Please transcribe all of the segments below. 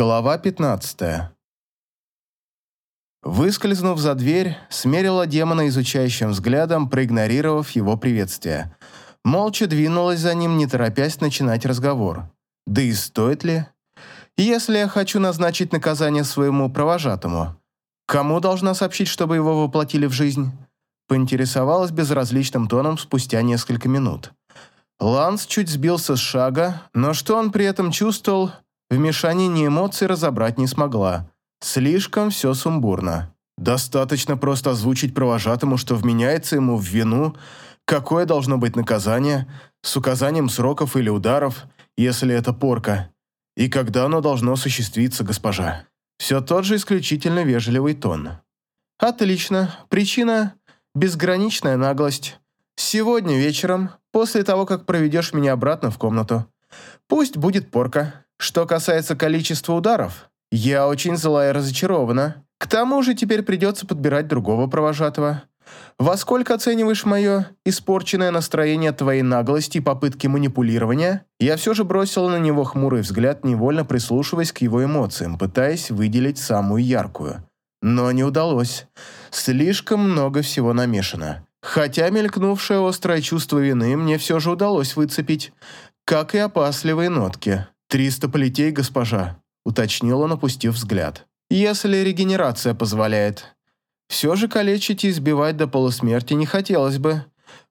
Глава 15. Выскользнув за дверь, смерила демона изучающим взглядом, проигнорировав его приветствие. Молча двинулась за ним, не торопясь начинать разговор. Да и стоит ли? Если я хочу назначить наказание своему провожатому, кому должна сообщить, чтобы его воплотили в жизнь? Поинтересовалась безразличным тоном спустя несколько минут. Ланс чуть сбился с шага, но что он при этом чувствовал, в мешанине эмоций разобрать не смогла. Слишком все сумбурно. Достаточно просто озвучить провожатому, что вменяется ему в вину, какое должно быть наказание, с указанием сроков или ударов, если это порка, и когда оно должно осуществиться, госпожа. Все тот же исключительно вежливый тон. Отлично. Причина – безграничная наглость. Сегодня вечером, после того, как проведешь меня обратно в комнату. Пусть будет порка. Что касается количества ударов, я очень зла и разочарована. К тому же теперь придется подбирать другого провожатого. Во сколько оцениваешь мое испорченное настроение твоей наглости и попытки манипулирования? Я все же бросила на него хмурый взгляд, невольно прислушиваясь к его эмоциям, пытаясь выделить самую яркую. Но не удалось. Слишком много всего намешано. Хотя мелькнувшее острое чувство вины мне все же удалось выцепить, как и опасливые нотки. «Триста полетей, госпожа», — уточнил он, опустив взгляд. «Если регенерация позволяет. Все же калечить и избивать до полусмерти не хотелось бы.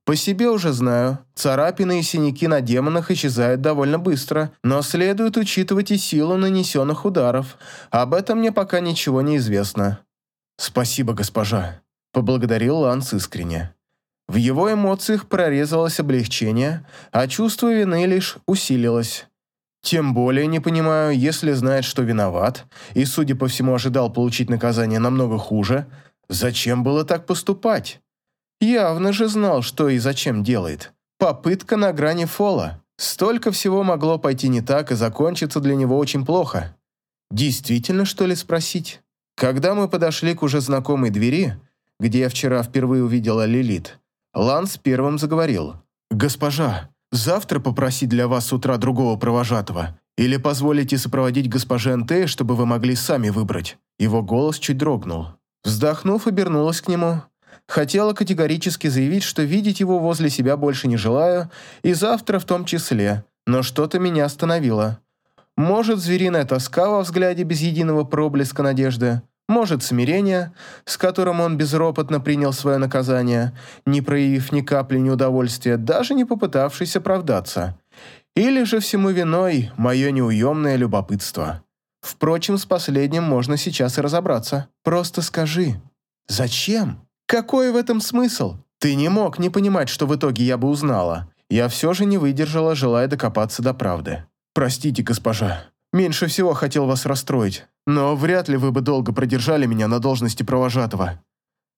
По себе уже знаю, царапины и синяки на демонах исчезают довольно быстро, но следует учитывать и силу нанесенных ударов. Об этом мне пока ничего не известно». «Спасибо, госпожа», — поблагодарил Ланс искренне. В его эмоциях прорезалось облегчение, а чувство вины лишь усилилось. Тем более не понимаю, если знает, что виноват, и, судя по всему, ожидал получить наказание намного хуже, зачем было так поступать? Явно же знал, что и зачем делает. Попытка на грани фола. Столько всего могло пойти не так и закончиться для него очень плохо. Действительно, что ли, спросить? Когда мы подошли к уже знакомой двери, где я вчера впервые увидела Лилит, Ланс первым заговорил. «Госпожа, Завтра попросить для вас с утра другого провожатого. Или позволите сопроводить госпоже НТ, чтобы вы могли сами выбрать». Его голос чуть дрогнул. Вздохнув, обернулась к нему. Хотела категорически заявить, что видеть его возле себя больше не желаю, и завтра в том числе, но что-то меня остановило. Может, звериная тоска во взгляде без единого проблеска надежды, может, смирение, с которым он безропотно принял свое наказание, не проявив ни капли неудовольствия, даже не попытавшись оправдаться. Или же всему виной мое неуемное любопытство. Впрочем, с последним можно сейчас и разобраться. Просто скажи, зачем? Какой в этом смысл? Ты не мог не понимать, что в итоге я бы узнала. Я все же не выдержала, желая докопаться до правды. Простите, госпожа. Меньше всего хотел вас расстроить. Но вряд ли вы бы долго продержали меня на должности провожатого.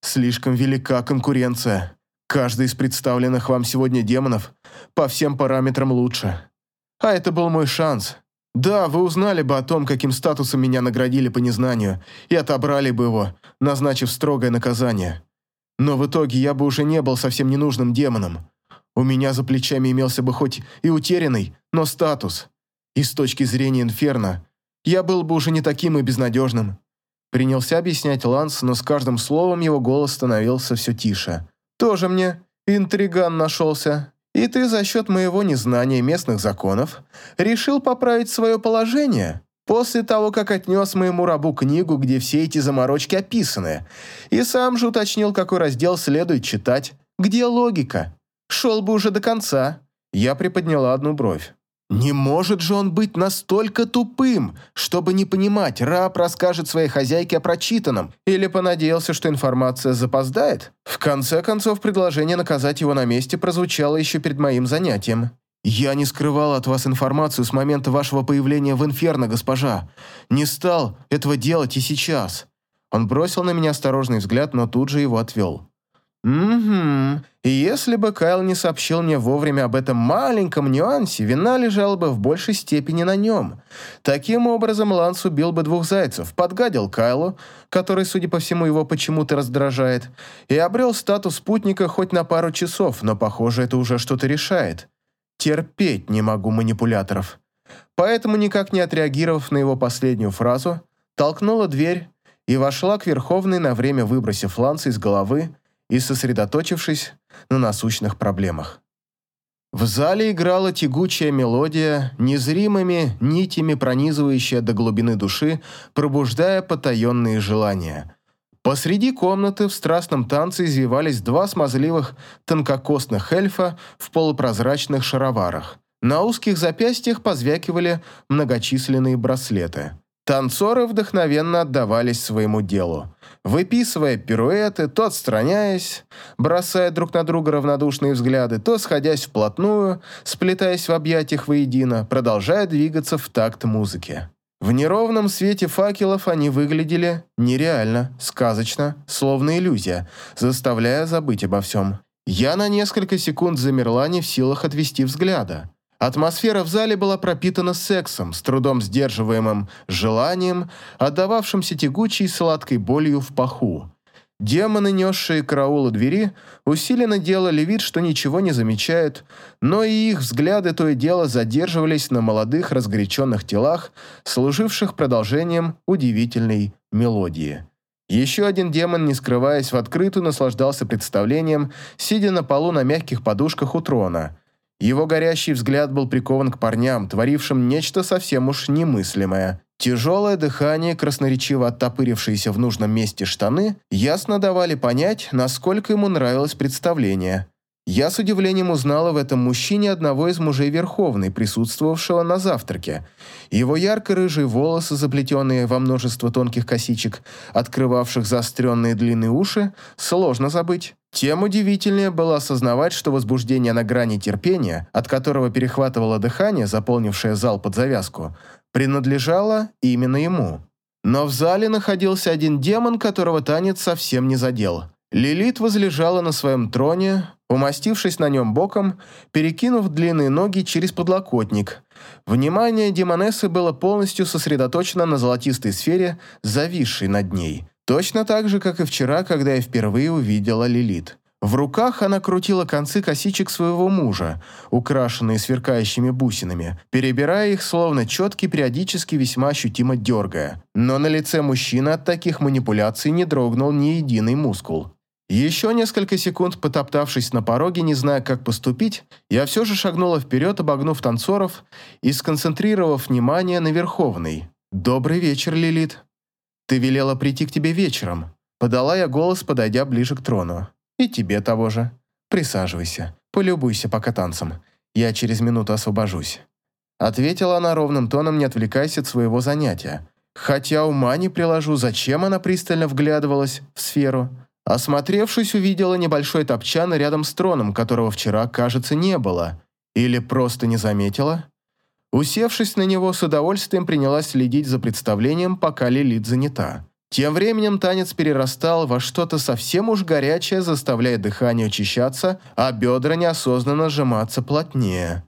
Слишком велика конкуренция. Каждый из представленных вам сегодня демонов по всем параметрам лучше. А это был мой шанс. Да, вы узнали бы о том, каким статусом меня наградили по незнанию, и отобрали бы его, назначив строгое наказание. Но в итоге я бы уже не был совсем ненужным демоном. У меня за плечами имелся бы хоть и утерянный, но статус. И с точки зрения Инферно, я был бы уже не таким и безнадежным. Принялся объяснять Ланс, но с каждым словом его голос становился все тише. «Тоже мне интриган нашелся. И ты за счет моего незнания местных законов решил поправить свое положение?» После того, как отнес моему рабу книгу, где все эти заморочки описаны, и сам же уточнил, какой раздел следует читать, где логика. Шел бы уже до конца. Я приподняла одну бровь. Не может же он быть настолько тупым, чтобы не понимать, раб расскажет своей хозяйке о прочитанном, или понадеялся, что информация запоздает? В конце концов, предложение наказать его на месте прозвучало еще перед моим занятием. «Я не скрывал от вас информацию с момента вашего появления в Инферно, госпожа. Не стал этого делать и сейчас». Он бросил на меня осторожный взгляд, но тут же его отвел. «Угу. Если бы Кайл не сообщил мне вовремя об этом маленьком нюансе, вина лежала бы в большей степени на нем. Таким образом, Ланс убил бы двух зайцев, подгадил Кайлу, который, судя по всему, его почему-то раздражает, и обрел статус спутника хоть на пару часов, но, похоже, это уже что-то решает. Терпеть не могу манипуляторов. поэтому, никак не отреагировав на его последнюю фразу, толкнула дверь и вошла к Верховной на время выбросив ланцы из головы и сосредоточившись на насущных проблемах. В зале играла тягучая мелодия, незримыми нитями пронизывающая до глубины души, пробуждая потаенные желания. Посреди комнаты в страстном танце извивались два смазливых тонкокостных эльфа в полупрозрачных шароварах. На узких запястьях позвякивали многочисленные браслеты. Танцоры вдохновенно отдавались своему делу, выписывая пируэты, то отстраняясь, бросая друг на друга равнодушные взгляды, то сходясь вплотную, сплетаясь в объятиях воедино, продолжая двигаться в такт музыки. В неровном свете факелов они выглядели нереально, сказочно, словно иллюзия, заставляя забыть обо всем. Я на несколько секунд замерла не в силах отвести взгляда. Атмосфера в зале была пропитана сексом, с трудом сдерживаемым желанием, отдававшимся тягучей сладкой болью в паху. Демоны, несшие караул у двери, усиленно делали вид, что ничего не замечают, но и их взгляды то и дело задерживались на молодых разгоряченных телах, служивших продолжением удивительной мелодии. Еще один демон, не скрываясь в открытую, наслаждался представлением, сидя на полу на мягких подушках у трона – его горящий взгляд был прикован к парням, творившим нечто совсем уж немыслимое. Тяжелое дыхание, красноречиво оттопырившиеся в нужном месте штаны, ясно давали понять, насколько ему нравилось представление. Я с удивлением узнала в этом мужчине одного из мужей Верховной, присутствовавшего на завтраке. Его ярко-рыжие волосы, заплетенные во множество тонких косичек, открывавших заостренные длинные уши, сложно забыть. Тем удивительнее было осознавать, что возбуждение на грани терпения, от которого перехватывало дыхание, заполнившее зал под завязку, принадлежало именно ему. Но в зале находился один демон, которого танец совсем не задел. Лилит возлежала на своем троне, умастившись на нем боком, перекинув длинные ноги через подлокотник. Внимание демонессы было полностью сосредоточено на золотистой сфере, зависшей над ней. Точно так же, как и вчера, когда я впервые увидела Лилит. В руках она крутила концы косичек своего мужа, украшенные сверкающими бусинами, перебирая их словно четки, периодически весьма ощутимо дергая. Но на лице мужчины от таких манипуляций не дрогнул ни единый мускул. Еще несколько секунд потоптавшись на пороге, не зная, как поступить, я все же шагнула вперед, обогнув танцоров и сконцентрировав внимание на Верховной. «Добрый вечер, Лилит. Ты велела прийти к тебе вечером». Подала я голос, подойдя ближе к трону. «И тебе того же. Присаживайся, полюбуйся пока танцем. Я через минуту освобожусь». Ответила она ровным тоном, не отвлекаясь от своего занятия. Хотя ума не приложу, зачем она пристально вглядывалась в сферу. Осмотревшись, увидела небольшой топчан рядом с троном, которого вчера, кажется, не было. Или просто не заметила. Усевшись на него, с удовольствием принялась следить за представлением, пока Лилит занята. Тем временем танец перерастал во что-то совсем уж горячее, заставляя дыхание учащаться, а бедра неосознанно сжиматься плотнее.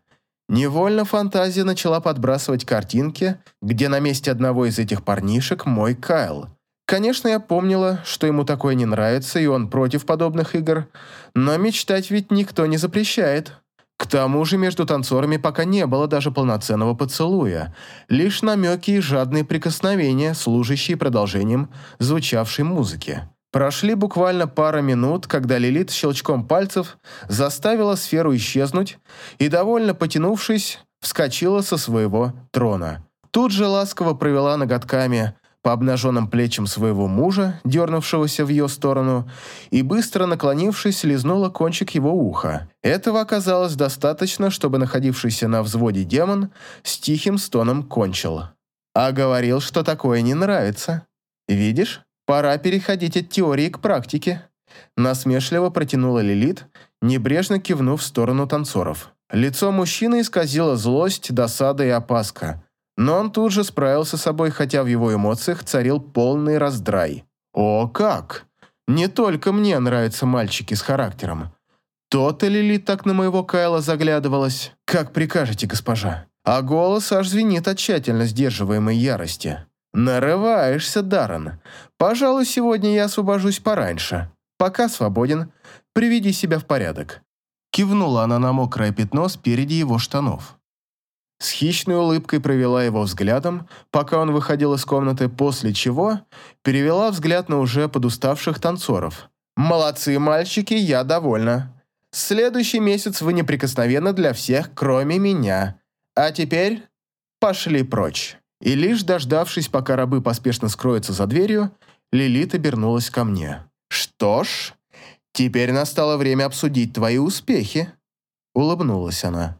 Невольно фантазия начала подбрасывать картинки, где на месте одного из этих парнишек мой Кайл – Конечно, я помнила, что ему такое не нравится, и он против подобных игр, но мечтать ведь никто не запрещает. К тому же между танцорами пока не было даже полноценного поцелуя, лишь намеки и жадные прикосновения, служащие продолжением звучавшей музыки. Прошли буквально пара минут, когда Лилит щелчком пальцев заставила сферу исчезнуть и, довольно потянувшись, вскочила со своего трона. Тут же ласково провела ноготками по обнаженным плечам своего мужа, дернувшегося в ее сторону, и, быстро наклонившись, лизнула кончик его уха. Этого оказалось достаточно, чтобы находившийся на взводе демон с тихим стоном кончил. А говорил, что такое не нравится. Видишь, пора переходить от теории к практике. Насмешливо протянула Лилит, небрежно кивнув в сторону танцоров. Лицо мужчины исказило злость, досада и опаска. Но он тут же справился с собой, хотя в его эмоциях царил полный раздрай. «О, как! Не только мне нравятся мальчики с характером. То-то Лили так на моего Кайла заглядывалась. Как прикажете, госпожа?» А голос аж звенит от тщательно сдерживаемой ярости. «Нарываешься, Даррен. Пожалуй, сегодня я освобожусь пораньше. Пока свободен. Приведи себя в порядок». Кивнула она на мокрое пятно спереди его штанов. С хищной улыбкой провела его взглядом, пока он выходил из комнаты, после чего перевела взгляд на уже подуставших танцоров. «Молодцы, мальчики, я довольна. Следующий месяц вы неприкосновенны для всех, кроме меня. А теперь пошли прочь». И лишь дождавшись, пока рабы поспешно скроются за дверью, Лилит обернулась ко мне. «Что ж, теперь настало время обсудить твои успехи», — улыбнулась она.